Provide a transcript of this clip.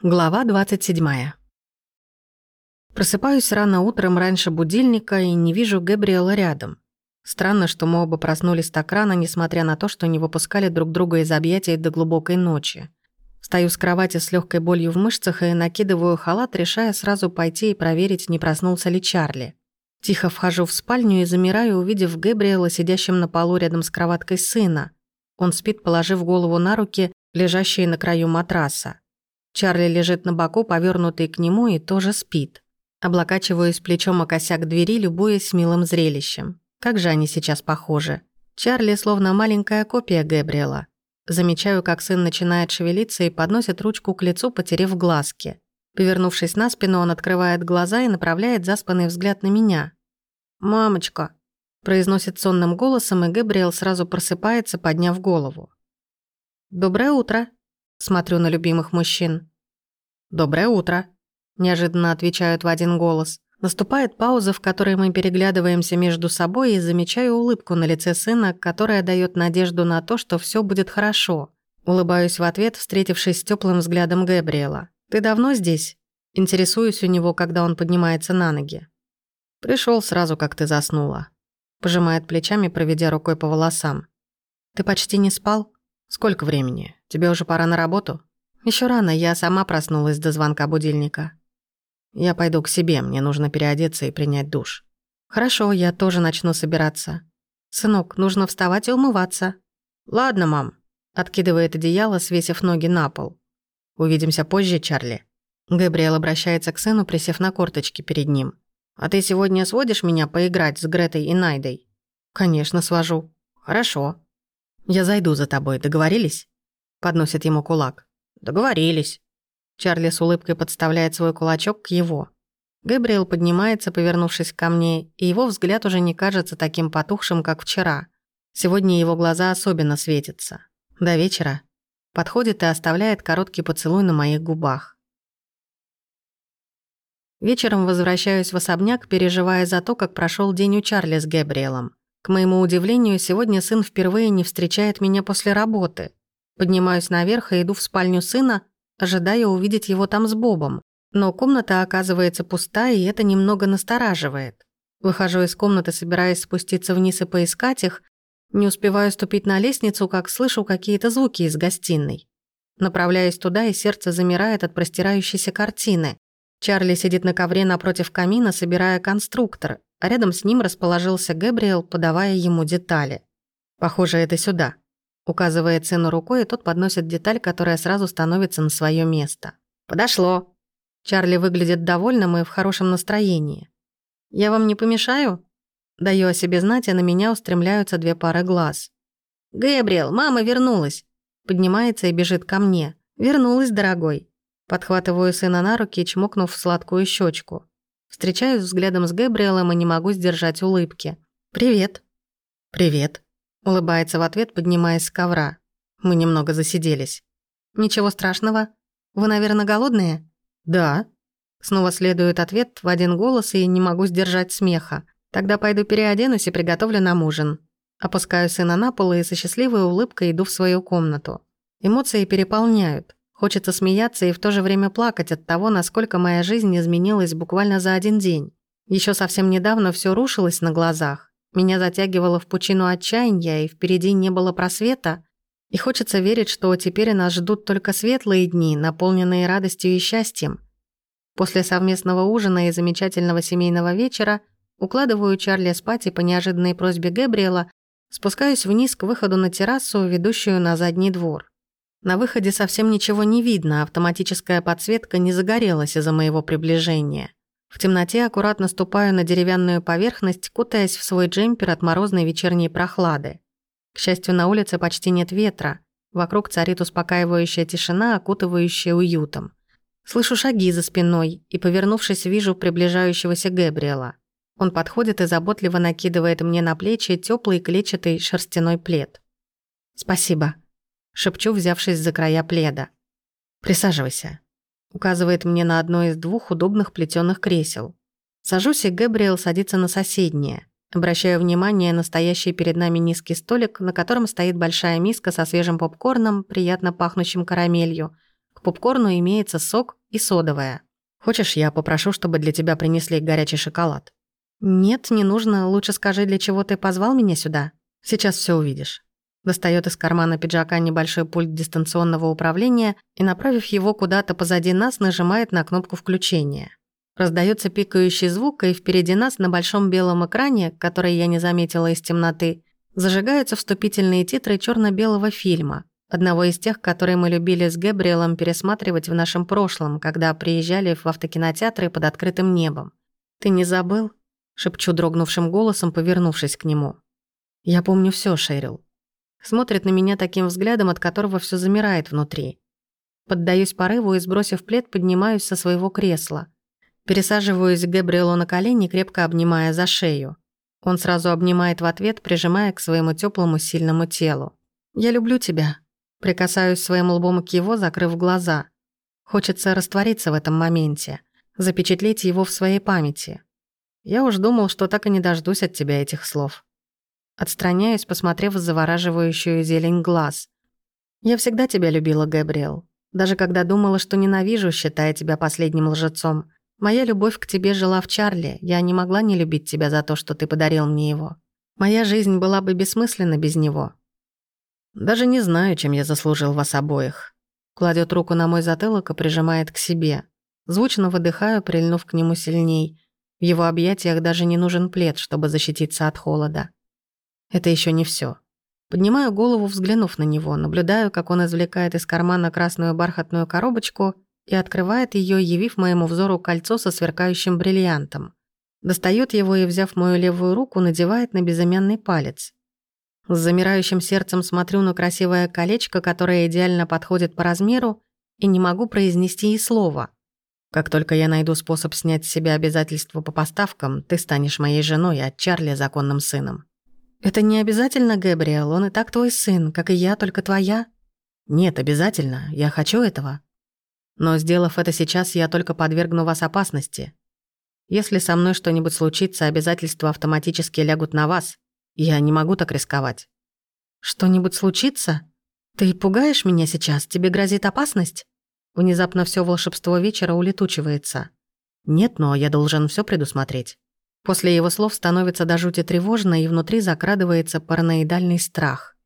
Глава 27. Просыпаюсь рано утром раньше будильника и не вижу Габриэла рядом. Странно, что мы оба проснулись так рано, несмотря на то, что не выпускали друг друга из объятий до глубокой ночи. Встаю с кровати с легкой болью в мышцах и накидываю халат, решая сразу пойти и проверить, не проснулся ли Чарли. Тихо вхожу в спальню и замираю, увидев Габриэла, сидящим на полу рядом с кроваткой сына. Он спит, положив голову на руки, лежащие на краю матраса. Чарли лежит на боку, повернутый к нему, и тоже спит. Облокачиваюсь плечом о косяк двери, любуясь милым зрелищем. Как же они сейчас похожи. Чарли словно маленькая копия Гэбриэла. Замечаю, как сын начинает шевелиться и подносит ручку к лицу, потерев глазки. Повернувшись на спину, он открывает глаза и направляет заспанный взгляд на меня. «Мамочка», – произносит сонным голосом, и Гэбриэл сразу просыпается, подняв голову. «Доброе утро», – смотрю на любимых мужчин. «Доброе утро», – неожиданно отвечают в один голос. Наступает пауза, в которой мы переглядываемся между собой и замечаю улыбку на лице сына, которая дает надежду на то, что все будет хорошо. Улыбаюсь в ответ, встретившись с теплым взглядом Габриэла. «Ты давно здесь?» Интересуюсь у него, когда он поднимается на ноги. Пришел сразу, как ты заснула. Пожимает плечами, проведя рукой по волосам. «Ты почти не спал? Сколько времени? Тебе уже пора на работу?» Еще рано, я сама проснулась до звонка будильника. Я пойду к себе, мне нужно переодеться и принять душ. Хорошо, я тоже начну собираться. Сынок, нужно вставать и умываться. Ладно, мам. Откидывает одеяло, свесив ноги на пол. Увидимся позже, Чарли. Габриэл обращается к сыну, присев на корточки перед ним. «А ты сегодня сводишь меня поиграть с Гретой и Найдой?» «Конечно, свожу». «Хорошо». «Я зайду за тобой, договорились?» Подносит ему кулак. «Договорились». Чарли с улыбкой подставляет свой кулачок к его. Габриэл поднимается, повернувшись ко мне, и его взгляд уже не кажется таким потухшим, как вчера. Сегодня его глаза особенно светятся. До вечера. Подходит и оставляет короткий поцелуй на моих губах. Вечером возвращаюсь в особняк, переживая за то, как прошел день у Чарли с Габриэлом. К моему удивлению, сегодня сын впервые не встречает меня после работы. Поднимаюсь наверх и иду в спальню сына, ожидая увидеть его там с Бобом. Но комната оказывается пуста, и это немного настораживает. Выхожу из комнаты, собираясь спуститься вниз и поискать их. Не успеваю ступить на лестницу, как слышу какие-то звуки из гостиной. Направляюсь туда, и сердце замирает от простирающейся картины. Чарли сидит на ковре напротив камина, собирая конструктор, а рядом с ним расположился Гэбриэл, подавая ему детали. Похоже, это сюда. Указывает сыну рукой, тот подносит деталь, которая сразу становится на свое место. «Подошло!» Чарли выглядит довольным и в хорошем настроении. «Я вам не помешаю?» Даю о себе знать, и на меня устремляются две пары глаз. «Гэбриэл, мама вернулась!» Поднимается и бежит ко мне. «Вернулась, дорогой!» Подхватываю сына на руки, чмокнув в сладкую щечку. Встречаюсь взглядом с Гэбриэлом и не могу сдержать улыбки. «Привет!» «Привет!» Улыбается в ответ, поднимаясь с ковра. Мы немного засиделись. «Ничего страшного. Вы, наверное, голодные?» «Да». Снова следует ответ в один голос, и не могу сдержать смеха. «Тогда пойду переоденусь и приготовлю нам ужин». Опускаю сына на пол и со счастливой улыбкой иду в свою комнату. Эмоции переполняют. Хочется смеяться и в то же время плакать от того, насколько моя жизнь изменилась буквально за один день. Еще совсем недавно все рушилось на глазах. Меня затягивало в пучину отчаяния, и впереди не было просвета. И хочется верить, что теперь нас ждут только светлые дни, наполненные радостью и счастьем. После совместного ужина и замечательного семейного вечера укладываю Чарли спать и по неожиданной просьбе Гэбриэла спускаюсь вниз к выходу на террасу, ведущую на задний двор. На выходе совсем ничего не видно, автоматическая подсветка не загорелась из-за моего приближения. В темноте аккуратно ступаю на деревянную поверхность, кутаясь в свой джемпер от морозной вечерней прохлады. К счастью, на улице почти нет ветра. Вокруг царит успокаивающая тишина, окутывающая уютом. Слышу шаги за спиной и, повернувшись, вижу приближающегося Гэбриэла. Он подходит и заботливо накидывает мне на плечи теплый клетчатый шерстяной плед. «Спасибо», — шепчу, взявшись за края пледа. «Присаживайся». Указывает мне на одно из двух удобных плетёных кресел. Сажусь, и Гэбриэл садится на соседнее. Обращаю внимание на стоящий перед нами низкий столик, на котором стоит большая миска со свежим попкорном, приятно пахнущим карамелью, К попкорну имеется сок и содовая. Хочешь, я попрошу, чтобы для тебя принесли горячий шоколад? Нет, не нужно. Лучше скажи, для чего ты позвал меня сюда. Сейчас все увидишь. Достает из кармана пиджака небольшой пульт дистанционного управления и, направив его куда-то позади нас, нажимает на кнопку включения. Раздается пикающий звук, и впереди нас на большом белом экране, который я не заметила из темноты, зажигаются вступительные титры черно белого фильма, одного из тех, которые мы любили с Гэбриэлом пересматривать в нашем прошлом, когда приезжали в автокинотеатры под открытым небом. «Ты не забыл?» — шепчу дрогнувшим голосом, повернувшись к нему. «Я помню все, Шерил». Смотрит на меня таким взглядом, от которого все замирает внутри. Поддаюсь порыву и, сбросив плед, поднимаюсь со своего кресла. Пересаживаюсь к Габриэлу на колени, крепко обнимая за шею. Он сразу обнимает в ответ, прижимая к своему теплому сильному телу. «Я люблю тебя». Прикасаюсь своим лбом к его, закрыв глаза. Хочется раствориться в этом моменте, запечатлеть его в своей памяти. Я уж думал, что так и не дождусь от тебя этих слов. Отстраняюсь, посмотрев в завораживающую зелень глаз. «Я всегда тебя любила, Габриэл. Даже когда думала, что ненавижу, считая тебя последним лжецом. Моя любовь к тебе жила в Чарли. Я не могла не любить тебя за то, что ты подарил мне его. Моя жизнь была бы бессмысленна без него. Даже не знаю, чем я заслужил вас обоих». Кладет руку на мой затылок и прижимает к себе. Звучно выдыхаю, прильнув к нему сильней. В его объятиях даже не нужен плед, чтобы защититься от холода. Это еще не все. Поднимаю голову, взглянув на него, наблюдаю, как он извлекает из кармана красную бархатную коробочку и открывает ее, явив моему взору кольцо со сверкающим бриллиантом. Достает его и, взяв мою левую руку, надевает на безымянный палец. С замирающим сердцем смотрю на красивое колечко, которое идеально подходит по размеру, и не могу произнести и слова. Как только я найду способ снять с себя обязательства по поставкам, ты станешь моей женой, а Чарли — законным сыном. «Это не обязательно, Гэбриэл, он и так твой сын, как и я, только твоя». «Нет, обязательно, я хочу этого. Но сделав это сейчас, я только подвергну вас опасности. Если со мной что-нибудь случится, обязательства автоматически лягут на вас. Я не могу так рисковать». «Что-нибудь случится? Ты пугаешь меня сейчас? Тебе грозит опасность?» Внезапно все волшебство вечера улетучивается. «Нет, но я должен все предусмотреть». После его слов становится до жути тревожно, и внутри закрадывается параноидальный страх.